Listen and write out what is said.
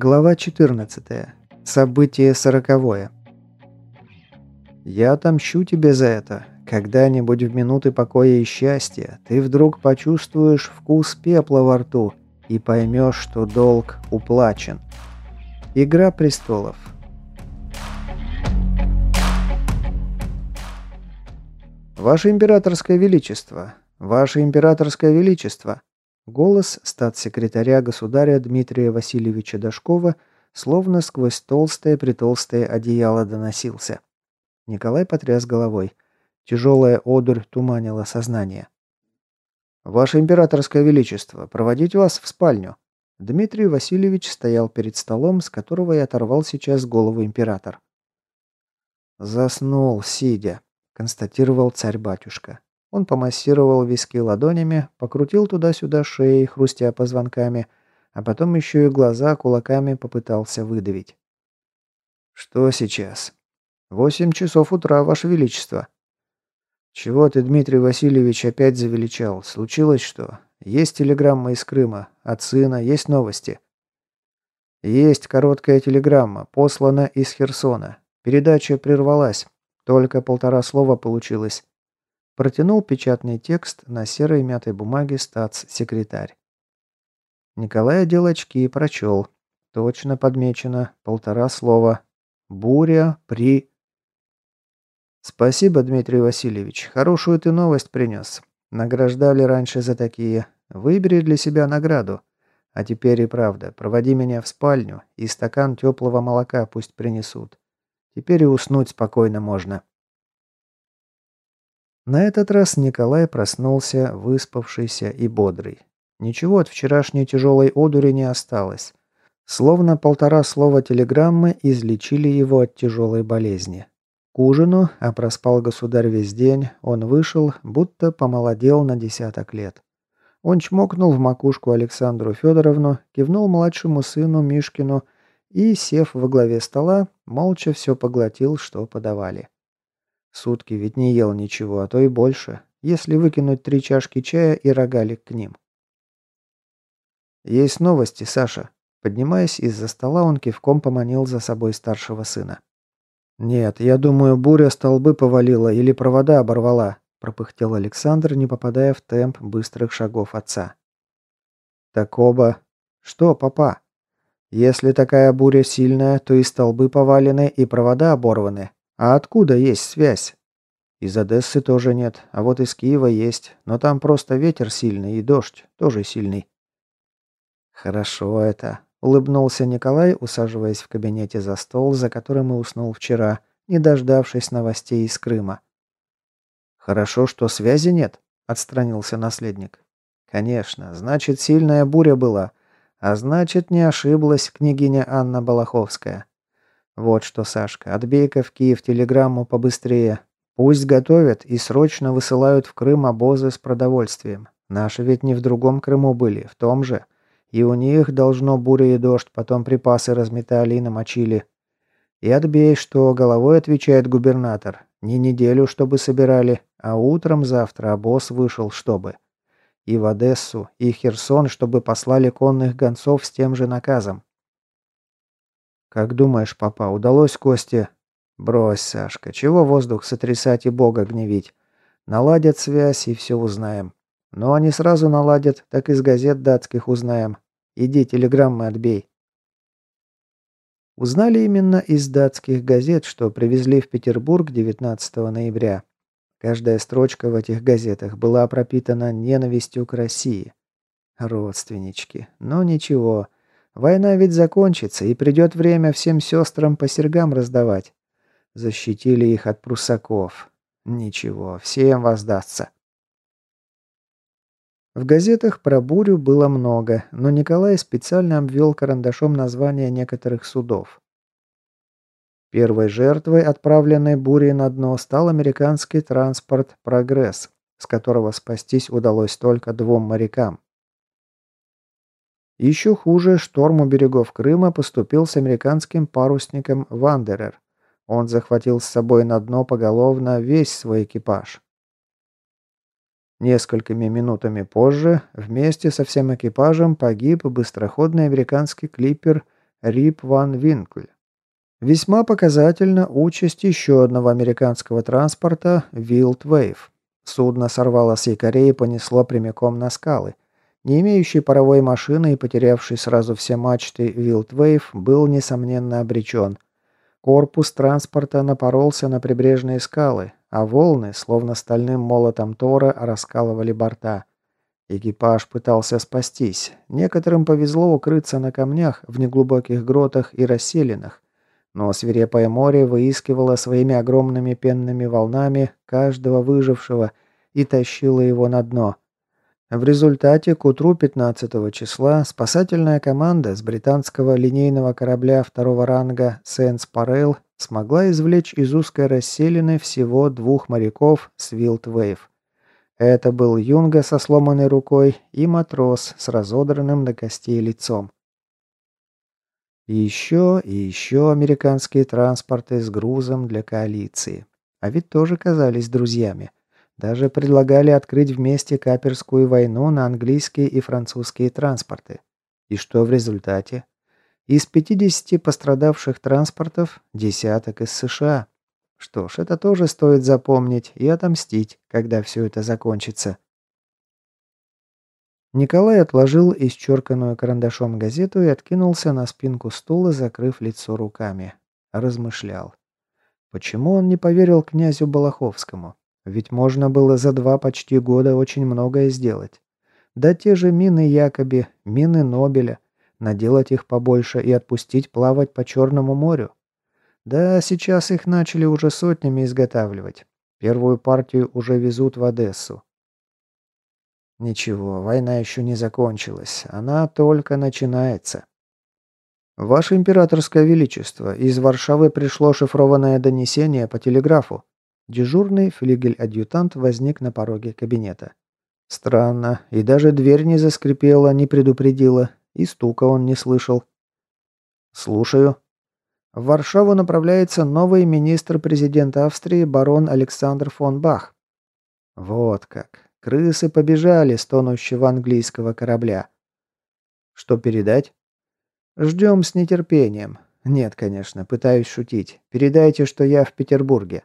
Глава 14. Событие сороковое. «Я отомщу тебе за это. Когда-нибудь в минуты покоя и счастья ты вдруг почувствуешь вкус пепла во рту и поймешь, что долг уплачен». Игра престолов. «Ваше императорское величество! Ваше императорское величество!» Голос статс-секретаря государя Дмитрия Васильевича Дашкова словно сквозь толстое-притолстое одеяло доносился. Николай потряс головой. Тяжелая одурь туманила сознание. «Ваше императорское величество, проводить вас в спальню». Дмитрий Васильевич стоял перед столом, с которого и оторвал сейчас голову император. «Заснул, сидя», — констатировал царь-батюшка. Он помассировал виски ладонями, покрутил туда-сюда шеей, хрустя позвонками, а потом еще и глаза кулаками попытался выдавить. «Что сейчас?» «Восемь часов утра, Ваше Величество». «Чего ты, Дмитрий Васильевич, опять завеличал? Случилось что? Есть телеграмма из Крыма. От сына есть новости?» «Есть короткая телеграмма, послана из Херсона. Передача прервалась. Только полтора слова получилось. Протянул печатный текст на серой мятой бумаге статс-секретарь. Николай одел очки и прочел. Точно подмечено. Полтора слова. Буря при... Спасибо, Дмитрий Васильевич. Хорошую ты новость принес. Награждали раньше за такие. Выбери для себя награду. А теперь и правда, проводи меня в спальню, и стакан теплого молока пусть принесут. Теперь и уснуть спокойно можно. На этот раз Николай проснулся, выспавшийся и бодрый. Ничего от вчерашней тяжелой одури не осталось. Словно полтора слова телеграммы излечили его от тяжелой болезни. К ужину, а проспал государь весь день, он вышел, будто помолодел на десяток лет. Он чмокнул в макушку Александру Федоровну, кивнул младшему сыну Мишкину и, сев во главе стола, молча все поглотил, что подавали. Сутки ведь не ел ничего, а то и больше, если выкинуть три чашки чая и рогалик к ним. «Есть новости, Саша». Поднимаясь из-за стола, он кивком поманил за собой старшего сына. «Нет, я думаю, буря столбы повалила или провода оборвала», пропыхтел Александр, не попадая в темп быстрых шагов отца. «Так оба...» «Что, папа?» «Если такая буря сильная, то и столбы повалены, и провода оборваны. А откуда есть связь? Из Одессы тоже нет, а вот из Киева есть, но там просто ветер сильный и дождь тоже сильный. Хорошо это, улыбнулся Николай, усаживаясь в кабинете за стол, за которым и уснул вчера, не дождавшись новостей из Крыма. Хорошо, что связи нет, отстранился наследник. Конечно, значит, сильная буря была, а значит, не ошиблась княгиня Анна Балаховская. «Вот что, Сашка, отбей-ка в Киев телеграмму побыстрее. Пусть готовят и срочно высылают в Крым обозы с продовольствием. Наши ведь не в другом Крыму были, в том же. И у них должно буря и дождь, потом припасы разметали и намочили. И отбей, что головой отвечает губернатор. Не неделю, чтобы собирали, а утром завтра обоз вышел, чтобы. И в Одессу, и Херсон, чтобы послали конных гонцов с тем же наказом. «Как думаешь, папа, удалось Косте?» «Брось, Сашка, чего воздух сотрясать и Бога гневить? Наладят связь и все узнаем. Но они сразу наладят, так из газет датских узнаем. Иди, телеграммы отбей». Узнали именно из датских газет, что привезли в Петербург 19 ноября. Каждая строчка в этих газетах была пропитана ненавистью к России. Родственнички. Но ничего. Война ведь закончится, и придет время всем сестрам по сергам раздавать. Защитили их от прусаков. Ничего, всем воздастся. В газетах про бурю было много, но Николай специально обвел карандашом названия некоторых судов. Первой жертвой, отправленной бурей на дно, стал американский транспорт «Прогресс», с которого спастись удалось только двум морякам. Еще хуже, шторм у берегов Крыма поступил с американским парусником «Вандерер». Он захватил с собой на дно поголовно весь свой экипаж. Несколькими минутами позже вместе со всем экипажем погиб быстроходный американский клипер Рип Ван Винкль. Весьма показательна участь еще одного американского транспорта Wild Wave. Судно сорвало с якорей и понесло прямиком на скалы. Не имеющий паровой машины и потерявший сразу все мачты Wave был, несомненно, обречен. Корпус транспорта напоролся на прибрежные скалы, а волны, словно стальным молотом Тора, раскалывали борта. Экипаж пытался спастись. Некоторым повезло укрыться на камнях в неглубоких гротах и расселинах, но свирепое море выискивало своими огромными пенными волнами каждого выжившего и тащило его на дно. В результате к утру 15 числа спасательная команда с британского линейного корабля второго ранга «Сенс Парел» смогла извлечь из узкой расселины всего двух моряков с Вилд Вейв. Это был юнга со сломанной рукой и матрос с разодранным до костей лицом. И еще и еще американские транспорты с грузом для коалиции. А ведь тоже казались друзьями. Даже предлагали открыть вместе каперскую войну на английские и французские транспорты. И что в результате? Из 50 пострадавших транспортов десяток из США. Что ж, это тоже стоит запомнить и отомстить, когда все это закончится. Николай отложил исчерканную карандашом газету и откинулся на спинку стула, закрыв лицо руками. Размышлял. Почему он не поверил князю Балаховскому? Ведь можно было за два почти года очень многое сделать. Да те же мины Якоби, мины Нобеля, наделать их побольше и отпустить плавать по Черному морю. Да, сейчас их начали уже сотнями изготавливать. Первую партию уже везут в Одессу. Ничего, война еще не закончилась. Она только начинается. Ваше императорское величество, из Варшавы пришло шифрованное донесение по телеграфу. Дежурный флигель-адъютант возник на пороге кабинета. Странно, и даже дверь не заскрипела, не предупредила, и стука он не слышал. Слушаю. В Варшаву направляется новый министр-президент Австрии барон Александр фон Бах. Вот как. Крысы побежали с тонущего английского корабля. Что передать? Ждем с нетерпением. Нет, конечно, пытаюсь шутить. Передайте, что я в Петербурге.